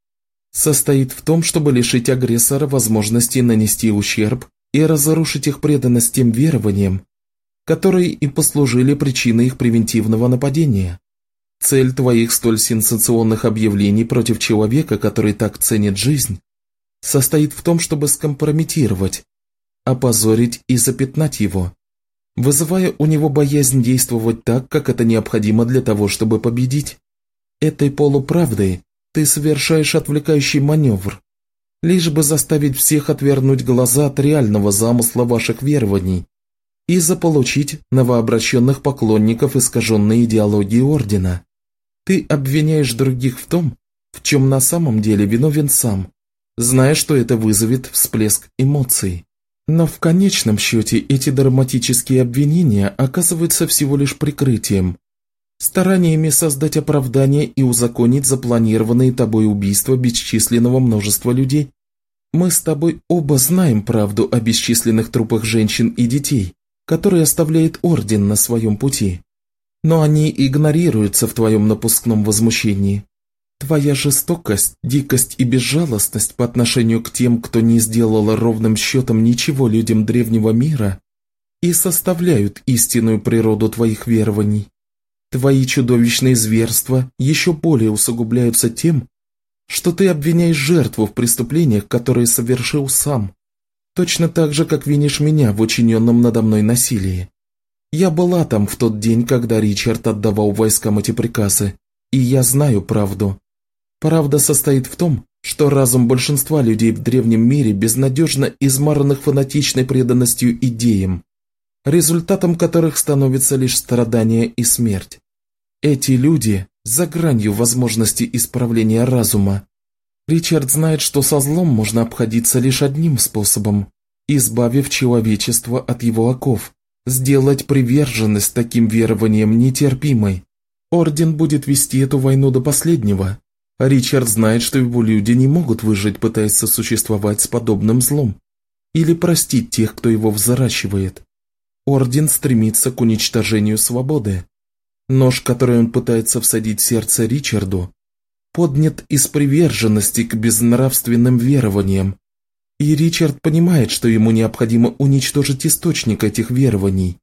A: состоит в том, чтобы лишить агрессора возможности нанести ущерб и разрушить их преданность тем верованиям, которые и послужили причиной их превентивного нападения. Цель твоих столь сенсационных объявлений против человека, который так ценит жизнь, состоит в том, чтобы скомпрометировать, опозорить и запятнать его, вызывая у него боязнь действовать так, как это необходимо для того, чтобы победить. Этой полуправдой ты совершаешь отвлекающий маневр, лишь бы заставить всех отвернуть глаза от реального замысла ваших верований и заполучить новообращенных поклонников искаженной идеологии Ордена. Ты обвиняешь других в том, в чем на самом деле виновен сам, зная, что это вызовет всплеск эмоций. Но в конечном счете эти драматические обвинения оказываются всего лишь прикрытием, стараниями создать оправдание и узаконить запланированные тобой убийства бесчисленного множества людей. Мы с тобой оба знаем правду о бесчисленных трупах женщин и детей, которые оставляет Орден на своем пути. Но они игнорируются в твоем напускном возмущении. Твоя жестокость, дикость и безжалостность по отношению к тем, кто не сделал ровным счетом ничего людям древнего мира, и составляют истинную природу твоих верований. Твои чудовищные зверства еще более усугубляются тем, что ты обвиняешь жертву в преступлениях, которые совершил сам, точно так же, как винишь меня в учиненном надо мной насилии. Я была там в тот день, когда Ричард отдавал войскам эти приказы, и я знаю правду. Правда состоит в том, что разум большинства людей в древнем мире безнадежно измаранных фанатичной преданностью идеям, результатом которых становится лишь страдание и смерть. Эти люди за гранью возможности исправления разума. Ричард знает, что со злом можно обходиться лишь одним способом, избавив человечество от его оков, сделать приверженность таким верованиям нетерпимой. Орден будет вести эту войну до последнего, Ричард знает, что его люди не могут выжить, пытаясь сосуществовать с подобным злом. Или простить тех, кто его взращивает. Орден стремится к уничтожению свободы. Нож, который он пытается всадить в сердце Ричарду, поднят из приверженности к безнравственным верованиям. И Ричард понимает, что ему необходимо уничтожить источник этих верований.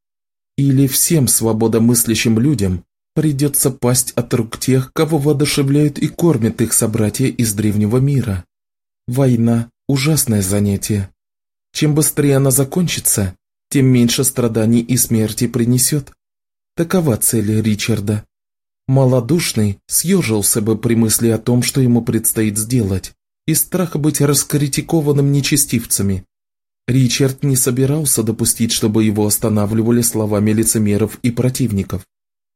A: Или всем свободомыслящим людям Придется пасть от рук тех, кого воодушевляют и кормят их собратья из древнего мира. Война – ужасное занятие. Чем быстрее она закончится, тем меньше страданий и смерти принесет. Такова цель Ричарда. Малодушный съежился бы при мысли о том, что ему предстоит сделать, из страха быть раскритикованным нечестивцами. Ричард не собирался допустить, чтобы его останавливали словами лицемеров и противников.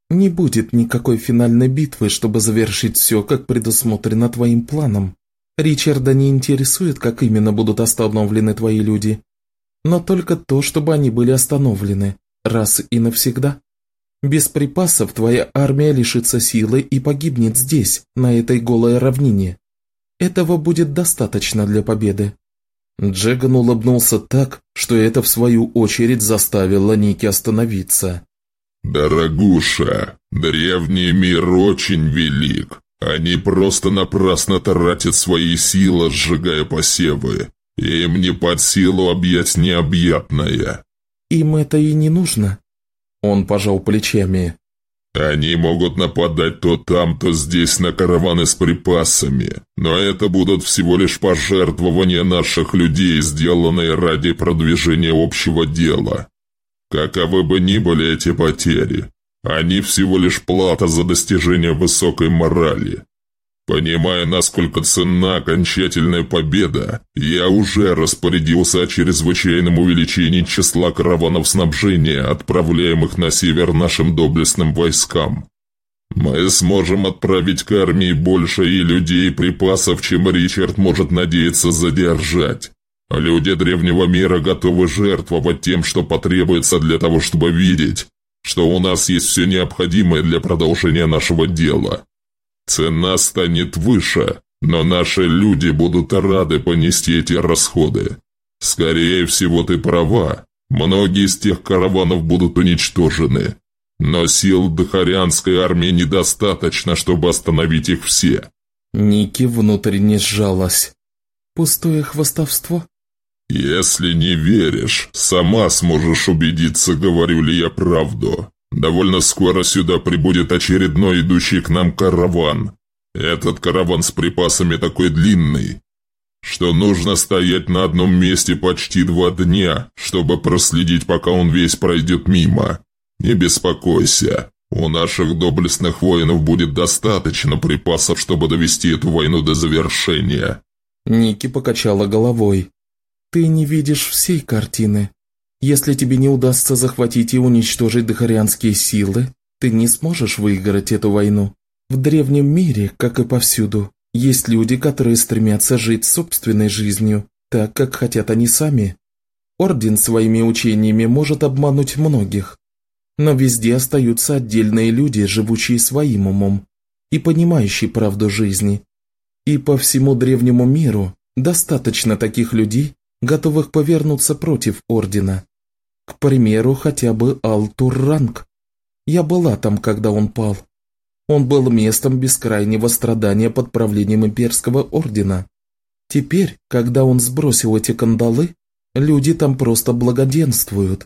A: Не будет никакой финальной битвы, чтобы завершить все, как предусмотрено твоим планом. Ричарда не интересует, как именно будут остановлены твои люди, но только то, чтобы они были остановлены, раз и навсегда. Без припасов твоя армия лишится силы и погибнет здесь, на этой голой равнине. Этого будет достаточно для победы. Джеган улыбнулся так, что это в свою очередь заставило Ники остановиться.
B: «Дорогуша, древний мир очень велик. Они просто напрасно тратят свои силы, сжигая посевы. Им не под силу объять необъятное».
A: «Им это и не нужно». Он пожал плечами.
B: «Они могут нападать то там, то здесь на караваны с припасами, но это будут всего лишь пожертвования наших людей, сделанные ради продвижения общего дела. Каковы бы ни были эти потери, они всего лишь плата за достижение высокой морали. Понимая, насколько ценна окончательная победа, я уже распорядился о чрезвычайном увеличении числа караванов снабжения, отправляемых на север нашим доблестным войскам. Мы сможем отправить к армии больше и людей, и припасов, чем Ричард может надеяться задержать. Люди древнего мира готовы жертвовать тем, что потребуется для того, чтобы видеть, что у нас есть все необходимое для продолжения нашего дела. Цена станет выше, но наши люди будут рады понести эти расходы. Скорее всего, ты права. Многие из тех караванов будут уничтожены. Но сил Дахарианской армии недостаточно, чтобы остановить их все.
A: Ники внутренне сжалась. «Пустое хвостовство?»
B: «Если не веришь, сама сможешь убедиться, говорю ли я правду. Довольно скоро сюда прибудет очередной идущий к нам караван. Этот караван с припасами такой длинный, что нужно стоять на одном месте почти два дня, чтобы проследить, пока он весь пройдет мимо. Не беспокойся, у наших доблестных воинов будет достаточно припасов, чтобы довести эту войну до завершения».
A: Ники покачала головой. «Ты не видишь всей картины. Если тебе не удастся захватить и уничтожить дохарианские силы, ты не сможешь выиграть эту войну. В древнем мире, как и повсюду, есть люди, которые стремятся жить собственной жизнью, так, как хотят они сами. Орден своими учениями может обмануть многих, но везде остаются отдельные люди, живущие своим умом и понимающие правду жизни. И по всему древнему миру достаточно таких людей, готовых повернуться против Ордена. К примеру, хотя бы Алтурранг. Я была там, когда он пал. Он был местом бескрайнего страдания под правлением Имперского Ордена. Теперь, когда он сбросил эти кандалы, люди там просто благоденствуют.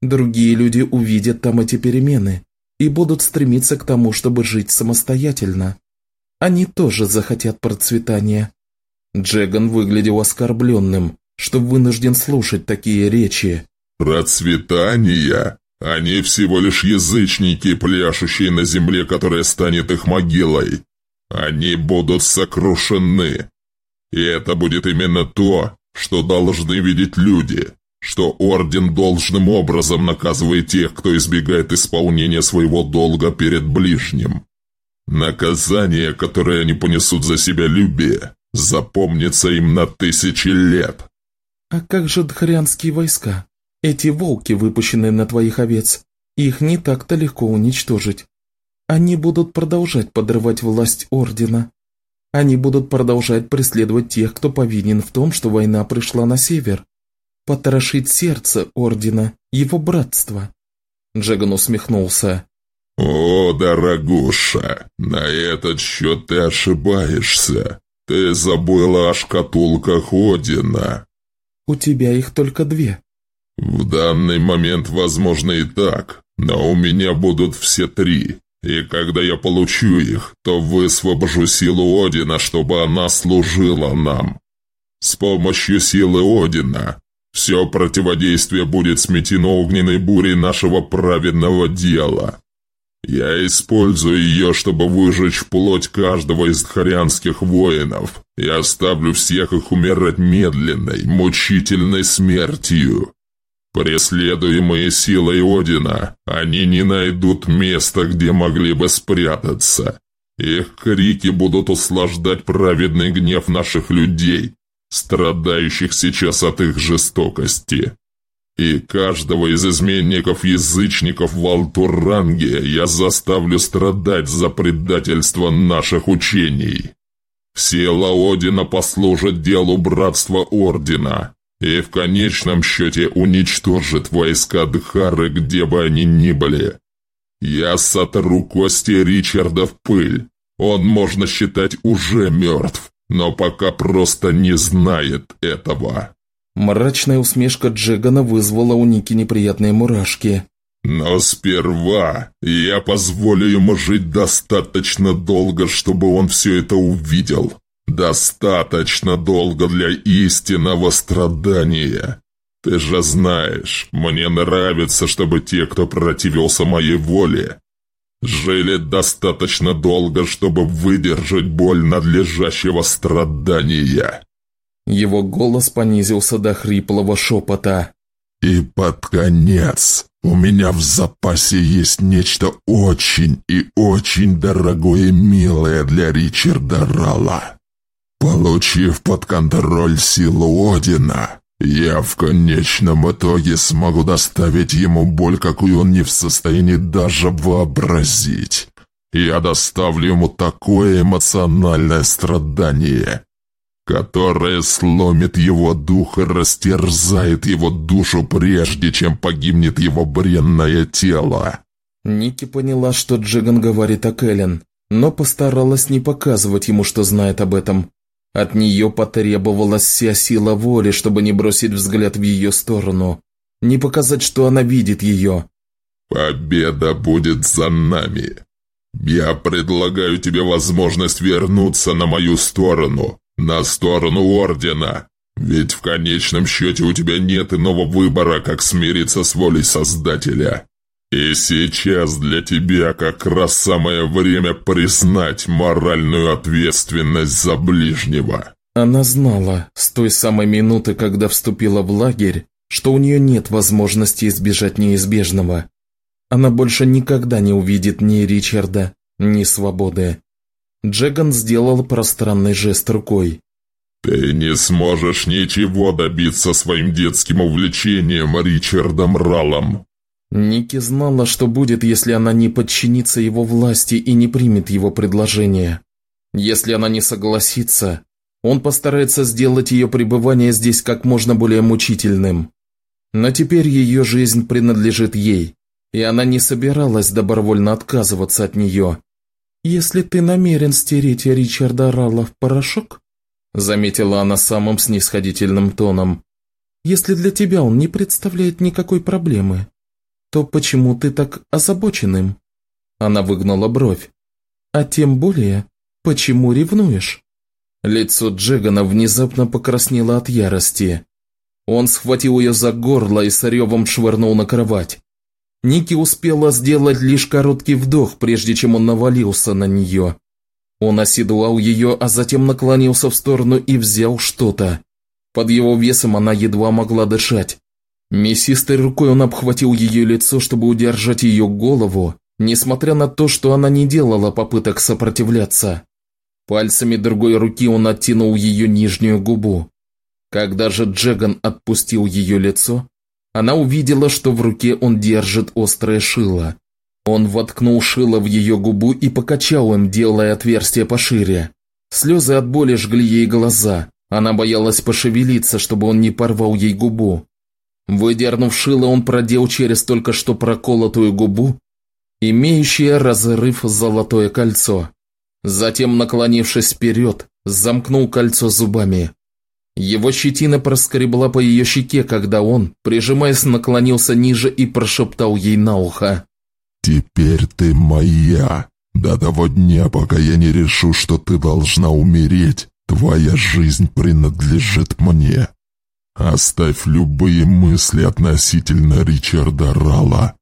A: Другие люди увидят там эти перемены и будут стремиться к тому, чтобы жить самостоятельно. Они тоже захотят процветания. Джеган выглядел оскорбленным, что вынужден слушать такие речи.
B: «Процветания? Они всего лишь язычники, пляшущие на земле, которая станет их могилой. Они будут сокрушены. И это будет именно то, что должны видеть люди что орден должным образом наказывает тех, кто избегает исполнения своего долга перед ближним. Наказание, которое они понесут за себя любе, запомнится им на тысячи лет.
A: А как же дхарианские войска? Эти волки, выпущенные на твоих овец, их не так-то легко уничтожить. Они будут продолжать подрывать власть Ордена. Они будут продолжать преследовать тех, кто повинен в том, что война пришла на север потрошить сердце Ордена, его братства». Джеган усмехнулся.
B: «О, дорогуша, на этот счет ты ошибаешься. Ты забыла о шкатулках Одина».
A: «У тебя их только две».
B: «В данный момент, возможно, и так, но у меня будут все три. И когда я получу их, то высвобожу силу Одина, чтобы она служила нам. С помощью силы Одина все противодействие будет сметено огненной бурей нашего праведного дела. Я использую ее, чтобы выжечь плоть каждого из дхарианских воинов и оставлю всех их умирать медленной, мучительной смертью. Преследуемые силой Одина, они не найдут места, где могли бы спрятаться. Их крики будут услаждать праведный гнев наших людей, страдающих сейчас от их жестокости. И каждого из изменников-язычников в Алтуранге я заставлю страдать за предательство наших учений. Сила Одина послужит делу Братства Ордена и в конечном счете уничтожит войска Дхары, где бы они ни были. Я сотру кости Ричарда в пыль. Он, можно считать, уже мертв но пока просто не знает этого».
A: Мрачная усмешка Джегана вызвала у Ники неприятные мурашки.
B: «Но сперва я позволю ему жить достаточно долго, чтобы он все это увидел. Достаточно долго для истинного страдания. Ты же знаешь, мне нравится, чтобы те, кто противился моей воле, жили достаточно долго, чтобы выдержать боль надлежащего страдания».
A: Его голос понизился до хриплого шепота.
B: «И под конец у меня в запасе есть нечто очень и очень дорогое и милое для Ричарда Ралла. Получив под контроль силу Одина, я в конечном итоге смогу доставить ему боль, какую он не в состоянии даже вообразить. Я доставлю ему такое эмоциональное страдание, которое сломит его дух и растерзает его душу, прежде чем погибнет его бренное тело.
A: Ники поняла, что Джиган говорит о Кэлен. но постаралась не показывать ему, что знает об этом. От нее потребовалась вся сила воли, чтобы не бросить взгляд в ее сторону, не показать, что она видит ее.
B: «Победа будет за нами. Я предлагаю тебе возможность вернуться на мою сторону, на сторону Ордена. Ведь в конечном счете у тебя нет иного выбора, как смириться с волей Создателя. И сейчас для тебя как раз самое время признать моральную ответственность за ближнего».
A: Она знала с той самой минуты, когда вступила в лагерь, что у нее нет возможности избежать неизбежного. Она больше никогда не увидит ни Ричарда, ни свободы. Джеган сделал пространный жест рукой.
B: «Ты не сможешь ничего добиться своим детским увлечением Ричардом Ралом.
A: Ники знала, что будет, если она не подчинится его власти и не примет его предложение. Если она не согласится, он постарается сделать ее пребывание здесь как можно более мучительным. Но теперь ее жизнь принадлежит ей, и она не собиралась добровольно отказываться от нее. «Если ты намерен стереть Ричарда Ралла в порошок», заметила она самым снисходительным тоном, «если для тебя он не представляет никакой проблемы, то почему ты так озабочен им?» Она выгнула бровь. «А тем более, почему ревнуешь?» Лицо Джегана внезапно покраснело от ярости. Он схватил ее за горло и с ревом швырнул на кровать. Ники успела сделать лишь короткий вдох, прежде чем он навалился на нее. Он оседлал ее, а затем наклонился в сторону и взял что-то. Под его весом она едва могла дышать. Мясистой рукой он обхватил ее лицо, чтобы удержать ее голову, несмотря на то, что она не делала попыток сопротивляться. Пальцами другой руки он оттянул ее нижнюю губу. Когда же Джеган отпустил ее лицо, она увидела, что в руке он держит острое шило. Он воткнул шило в ее губу и покачал им, делая отверстие пошире. Слезы от боли жгли ей глаза. Она боялась пошевелиться, чтобы он не порвал ей губу. Выдернув шило, он продел через только что проколотую губу, имеющее разрыв золотое кольцо. Затем, наклонившись вперед, замкнул кольцо зубами. Его щетина проскребла по ее щеке, когда он, прижимаясь, наклонился ниже и прошептал ей на ухо.
B: «Теперь ты моя. До того дня, пока я не решу, что ты должна умереть, твоя жизнь принадлежит мне. Оставь любые мысли относительно Ричарда Рала.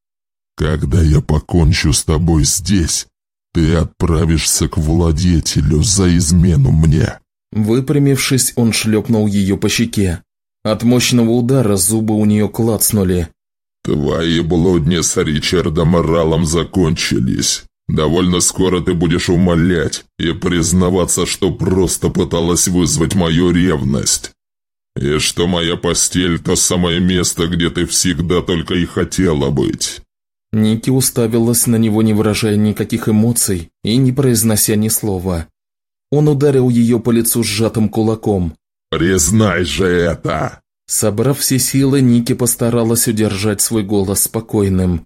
B: Когда я покончу с тобой здесь, ты отправишься к владетелю за измену мне».
A: Выпрямившись, он шлепнул ее по щеке. От мощного удара зубы у нее клацнули.
B: «Твои блудни с Ричардом Ралом закончились. Довольно скоро ты будешь умолять и признаваться, что просто пыталась вызвать мою ревность. И что моя постель – то самое место, где ты всегда только и хотела быть».
A: Ники уставилась на него, не выражая никаких эмоций и не произнося ни слова. Он ударил ее по лицу сжатым кулаком.
B: «Признай же это!»
A: Собрав все силы, Ники постаралась удержать свой голос спокойным.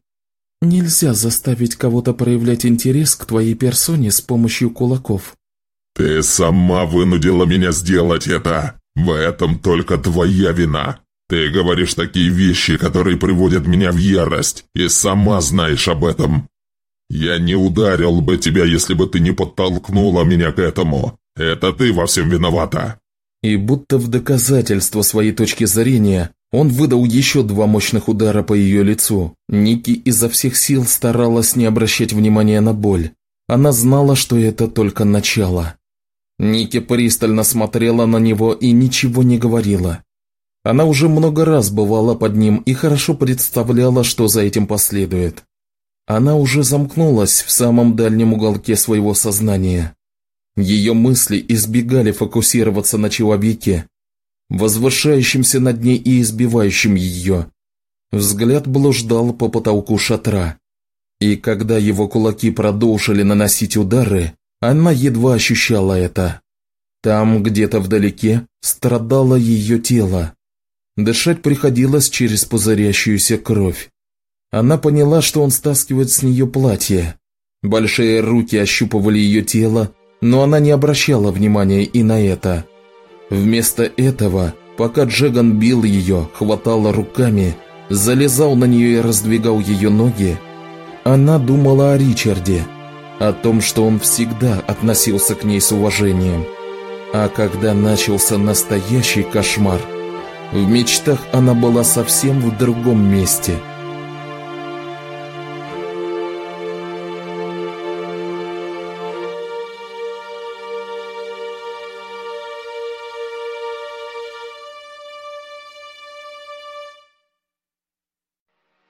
A: «Нельзя заставить кого-то проявлять интерес к твоей персоне с помощью кулаков».
B: «Ты сама вынудила меня сделать это!» В этом только твоя вина. Ты говоришь такие вещи, которые приводят меня в ярость, и сама знаешь об этом. Я не ударил бы тебя, если бы ты не подтолкнула меня к этому. Это ты во всем виновата».
A: И будто в доказательство своей точки зрения, он выдал еще два мощных удара по ее лицу. Ники изо всех сил старалась не обращать внимания на боль. Она знала, что это только начало. Ники пристально смотрела на него и ничего не говорила. Она уже много раз бывала под ним и хорошо представляла, что за этим последует. Она уже замкнулась в самом дальнем уголке своего сознания. Ее мысли избегали фокусироваться на человеке, возвышающемся над ней и избивающем ее. Взгляд блуждал по потолку шатра. И когда его кулаки продолжили наносить удары, она едва ощущала это. Там, где-то вдалеке, страдало ее тело. Дышать приходилось через пузырящуюся кровь. Она поняла, что он стаскивает с нее платье. Большие руки ощупывали ее тело, но она не обращала внимания и на это. Вместо этого, пока Джеган бил ее, хватала руками, залезал на нее и раздвигал ее ноги, она думала о Ричарде, о том, что он всегда относился к ней с уважением. А когда начался настоящий кошмар, в мечтах она была совсем в другом месте –